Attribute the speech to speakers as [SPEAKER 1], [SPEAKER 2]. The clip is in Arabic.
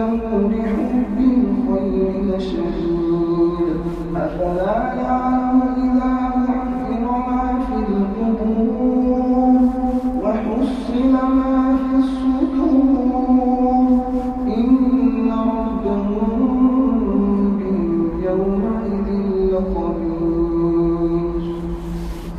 [SPEAKER 1] لهم لحب الخير لشديد أفلا يعلم إذا بعثر ما في القبور وحصل ما